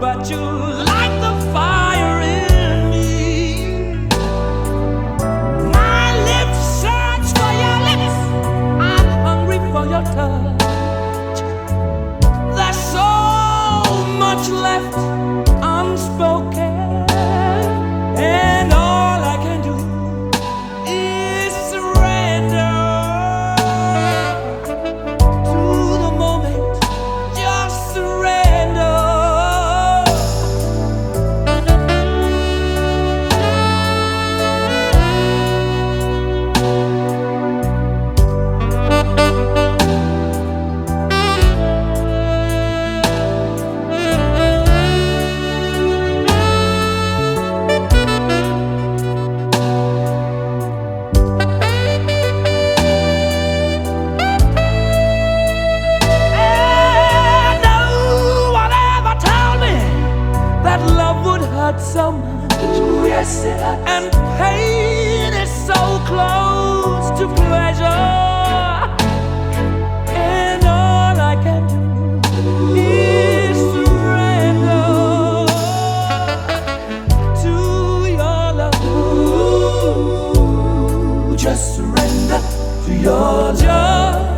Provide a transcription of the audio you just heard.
but you to pleasure, and all I can do is surrender to your love. Ooh, just surrender to your love.